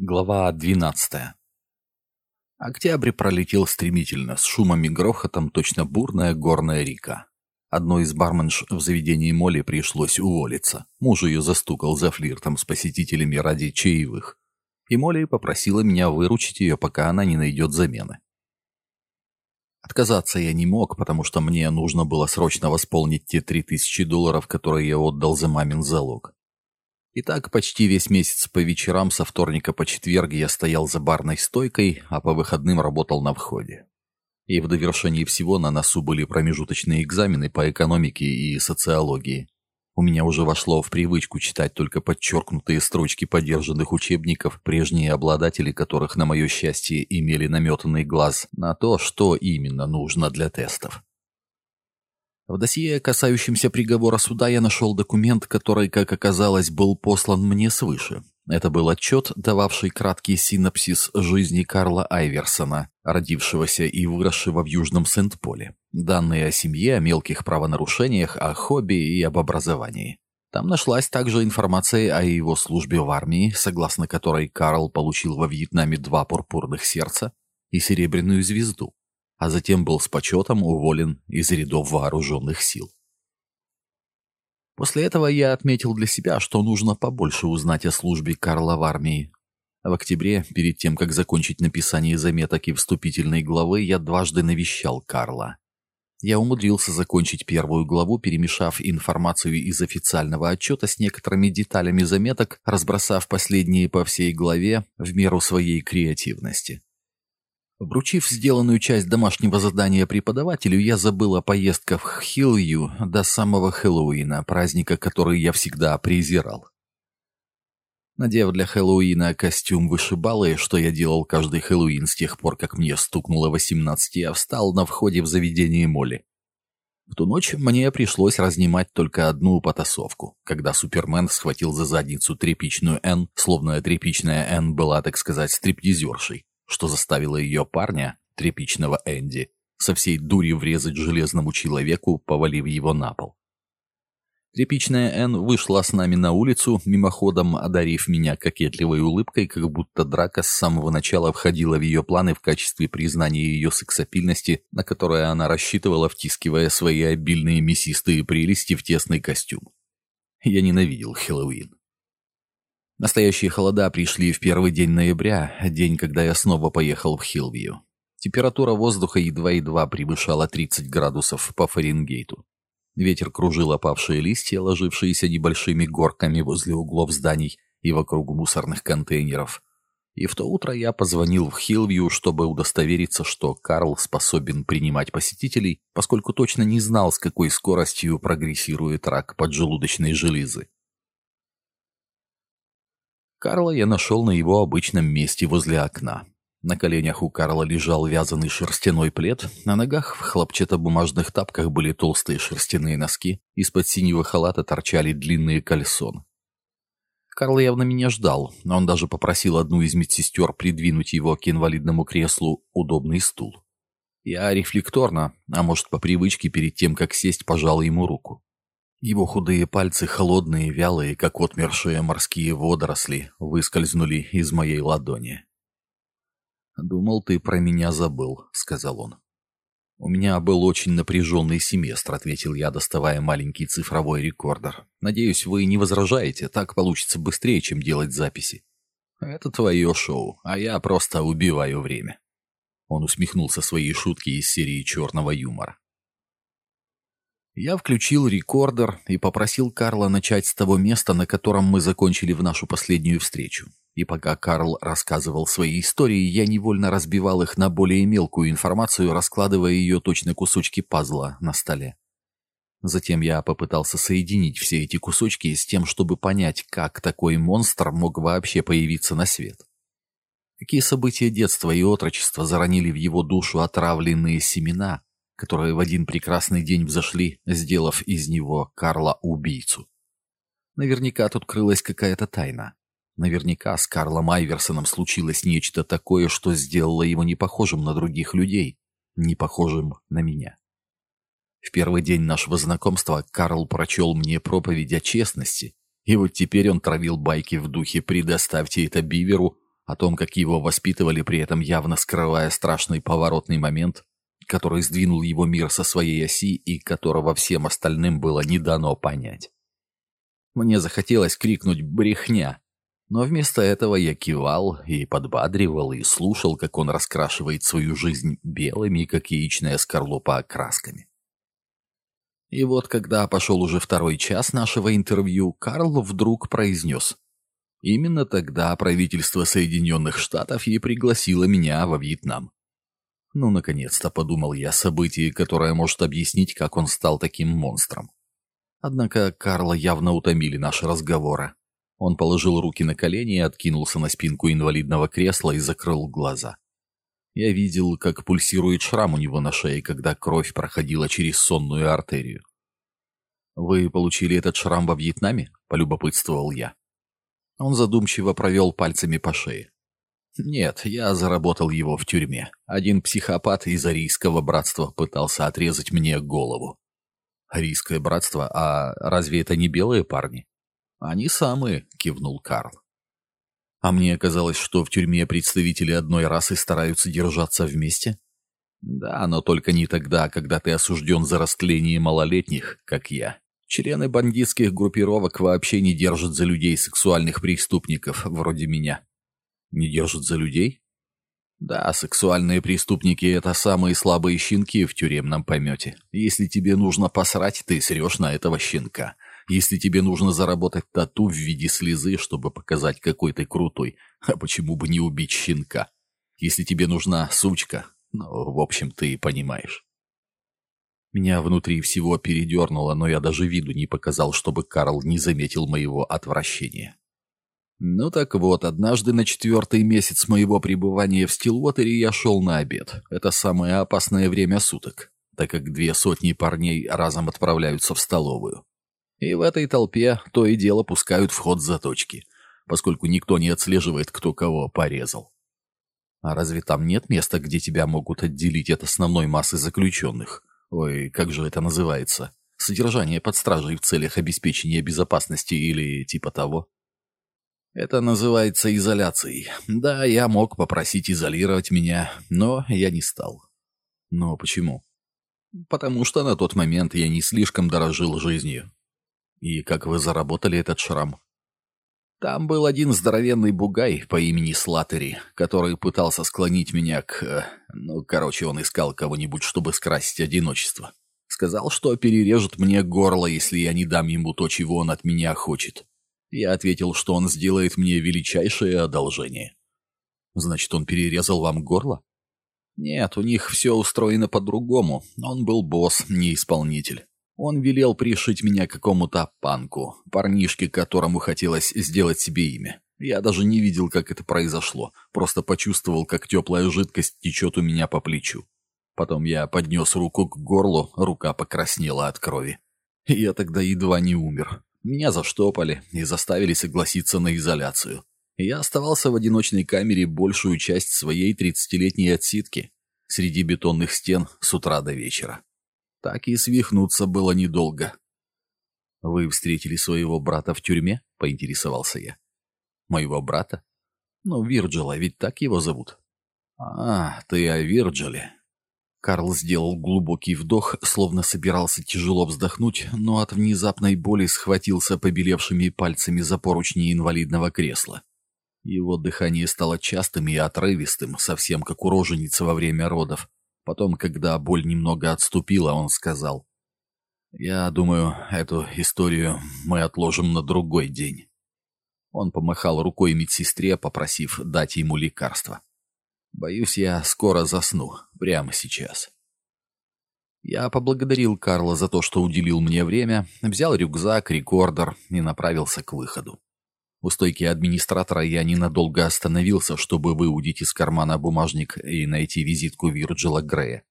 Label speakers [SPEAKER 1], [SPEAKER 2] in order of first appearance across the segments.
[SPEAKER 1] Глава 12. Октябрь пролетел стремительно, с шумом и грохотом, точно бурная горная река. Одной из барменш в заведении Молли пришлось уволиться. Муж ее застукал за флиртом с посетителями ради чаевых. И Молли попросила меня выручить ее, пока она не найдет замены. Отказаться я не мог, потому что мне нужно было срочно восполнить те три тысячи долларов, которые я отдал за мамин залог. И так почти весь месяц по вечерам со вторника по четверг я стоял за барной стойкой, а по выходным работал на входе. И в довершении всего на носу были промежуточные экзамены по экономике и социологии. У меня уже вошло в привычку читать только подчеркнутые строчки подержанных учебников, прежние обладатели которых, на мое счастье, имели наметанный глаз на то, что именно нужно для тестов. В досье, касающемся приговора суда, я нашел документ, который, как оказалось, был послан мне свыше. Это был отчет, дававший краткий синопсис жизни Карла Айверсона, родившегося и выросшего в Южном Сент-Поле. Данные о семье, о мелких правонарушениях, о хобби и об образовании. Там нашлась также информация о его службе в армии, согласно которой Карл получил во Вьетнаме два пурпурных сердца и серебряную звезду а затем был с почетом уволен из рядов вооруженных сил. После этого я отметил для себя, что нужно побольше узнать о службе Карла в армии. В октябре, перед тем, как закончить написание заметок и вступительной главы, я дважды навещал Карла. Я умудрился закончить первую главу, перемешав информацию из официального отчета с некоторыми деталями заметок, разбросав последние по всей главе в меру своей креативности. Вручив сделанную часть домашнего задания преподавателю, я забыл о поездках в Хилью до самого Хэллоуина, праздника, который я всегда презирал. Надев для Хэллоуина костюм вышибалы, что я делал каждый Хэллоуин с тех пор, как мне стукнуло 18, я встал на входе в заведение Молли. В ту ночь мне пришлось разнимать только одну потасовку, когда Супермен схватил за задницу тряпичную Н, словно тряпичная Н была, так сказать, стриптизершей что заставило ее парня, тряпичного Энди, со всей дури врезать железному человеку, повалив его на пол. Тряпичная Энн вышла с нами на улицу, мимоходом одарив меня кокетливой улыбкой, как будто драка с самого начала входила в ее планы в качестве признания ее сексапильности, на которое она рассчитывала, втискивая свои обильные мясистые прелести в тесный костюм. Я ненавидел Хэллоуин. Настоящие холода пришли в первый день ноября, день, когда я снова поехал в Хилвью. Температура воздуха едва-едва превышала 30 градусов по Фаренгейту. Ветер кружил опавшие листья, ложившиеся небольшими горками возле углов зданий и вокруг мусорных контейнеров. И в то утро я позвонил в Хилвью, чтобы удостовериться, что Карл способен принимать посетителей, поскольку точно не знал, с какой скоростью прогрессирует рак поджелудочной железы. Карла я нашел на его обычном месте возле окна. На коленях у Карла лежал вязаный шерстяной плед, на ногах в хлопчатобумажных тапках были толстые шерстяные носки, из-под синего халата торчали длинные кальсон. Карл явно меня ждал, но он даже попросил одну из медсестер придвинуть его к инвалидному креслу удобный стул. Я рефлекторно, а может по привычке перед тем, как сесть, пожал ему руку. Его худые пальцы, холодные, вялые, как отмершие морские водоросли, выскользнули из моей ладони. «Думал, ты про меня забыл», — сказал он. «У меня был очень напряженный семестр», — ответил я, доставая маленький цифровой рекордер. «Надеюсь, вы не возражаете, так получится быстрее, чем делать записи». «Это твое шоу, а я просто убиваю время». Он усмехнулся своей шутки из серии черного юмора. Я включил рекордер и попросил Карла начать с того места, на котором мы закончили в нашу последнюю встречу. И пока Карл рассказывал свои истории, я невольно разбивал их на более мелкую информацию, раскладывая ее точно кусочки пазла на столе. Затем я попытался соединить все эти кусочки с тем, чтобы понять, как такой монстр мог вообще появиться на свет. Какие события детства и отрочества заронили в его душу отравленные семена, которые в один прекрасный день взошли, сделав из него Карла-убийцу. Наверняка тут крылась какая-то тайна. Наверняка с Карлом Айверсоном случилось нечто такое, что сделало его не похожим на других людей, не похожим на меня. В первый день нашего знакомства Карл прочел мне проповедь о честности, и вот теперь он травил байки в духе «предоставьте это Биверу», о том, как его воспитывали, при этом явно скрывая страшный поворотный момент, который сдвинул его мир со своей оси и которого всем остальным было не дано понять. Мне захотелось крикнуть «брехня», но вместо этого я кивал и подбадривал и слушал, как он раскрашивает свою жизнь белыми, как яичная скорлупа, красками. И вот, когда пошел уже второй час нашего интервью, Карл вдруг произнес. Именно тогда правительство Соединенных Штатов и пригласило меня во Вьетнам. Ну, наконец-то, подумал я, событие, которое может объяснить, как он стал таким монстром. Однако Карла явно утомили наши разговоры. Он положил руки на колени и откинулся на спинку инвалидного кресла и закрыл глаза. Я видел, как пульсирует шрам у него на шее, когда кровь проходила через сонную артерию. «Вы получили этот шрам во Вьетнаме?» — полюбопытствовал я. Он задумчиво провел пальцами по шее. «Нет, я заработал его в тюрьме. Один психопат из арийского братства пытался отрезать мне голову». «Арийское братство? А разве это не белые парни?» «Они самые», — кивнул Карл. «А мне казалось, что в тюрьме представители одной расы стараются держаться вместе?» «Да, но только не тогда, когда ты осужден за растление малолетних, как я. Члены бандитских группировок вообще не держат за людей сексуальных преступников, вроде меня». «Не держат за людей?» «Да, сексуальные преступники — это самые слабые щенки в тюремном помете. Если тебе нужно посрать, ты срешь на этого щенка». Если тебе нужно заработать тату в виде слезы, чтобы показать, какой ты крутой, а почему бы не убить щенка? Если тебе нужна сучка, ну, в общем, ты понимаешь. Меня внутри всего передернуло, но я даже виду не показал, чтобы Карл не заметил моего отвращения. Ну так вот, однажды на четвертый месяц моего пребывания в Стилуотере я шел на обед. Это самое опасное время суток, так как две сотни парней разом отправляются в столовую. И в этой толпе то и дело пускают в ход заточки, поскольку никто не отслеживает, кто кого порезал. А разве там нет места, где тебя могут отделить от основной массы заключенных? Ой, как же это называется? Содержание под стражей в целях обеспечения безопасности или типа того? Это называется изоляцией. Да, я мог попросить изолировать меня, но я не стал. Но почему? Потому что на тот момент я не слишком дорожил жизнью. «И как вы заработали этот шрам?» «Там был один здоровенный бугай по имени Слаттери, который пытался склонить меня к... Э, ну, короче, он искал кого-нибудь, чтобы скрасить одиночество. Сказал, что перережет мне горло, если я не дам ему то, чего он от меня хочет. Я ответил, что он сделает мне величайшее одолжение». «Значит, он перерезал вам горло?» «Нет, у них все устроено по-другому. Он был босс, не исполнитель. Он велел пришить меня какому-то панку, парнишке, которому хотелось сделать себе имя. Я даже не видел, как это произошло, просто почувствовал, как теплая жидкость течет у меня по плечу. Потом я поднес руку к горлу, рука покраснела от крови. Я тогда едва не умер. Меня заштопали и заставили согласиться на изоляцию. Я оставался в одиночной камере большую часть своей тридцатилетней отсидки, среди бетонных стен с утра до вечера. Так и свихнуться было недолго. «Вы встретили своего брата в тюрьме?» — поинтересовался я. «Моего брата? Ну, Вирджила, ведь так его зовут». «А, ты о Вирджиле». Карл сделал глубокий вдох, словно собирался тяжело вздохнуть, но от внезапной боли схватился побелевшими пальцами за поручни инвалидного кресла. Его дыхание стало частым и отрывистым, совсем как у роженицы во время родов. Потом, когда боль немного отступила, он сказал, «Я думаю, эту историю мы отложим на другой день». Он помахал рукой медсестре, попросив дать ему лекарство. «Боюсь, я скоро засну, прямо сейчас». Я поблагодарил Карла за то, что уделил мне время, взял рюкзак, рекордер и направился к выходу. У стойки администратора я ненадолго остановился, чтобы выудить из кармана бумажник и найти визитку Вирджила Грея.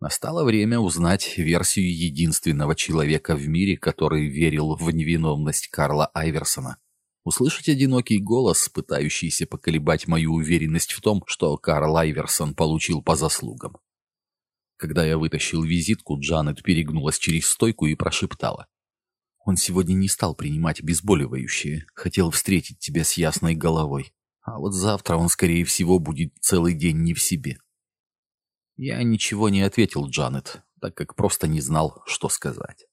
[SPEAKER 1] Настало время узнать версию единственного человека в мире, который верил в невиновность Карла Айверсона. Услышать одинокий голос, пытающийся поколебать мою уверенность в том, что Карл Айверсон получил по заслугам. Когда я вытащил визитку, Джанет перегнулась через стойку и прошептала. Он сегодня не стал принимать обезболивающие. Хотел встретить тебя с ясной головой. А вот завтра он, скорее всего, будет целый день не в себе. Я ничего не ответил Джанет, так как просто не знал, что сказать.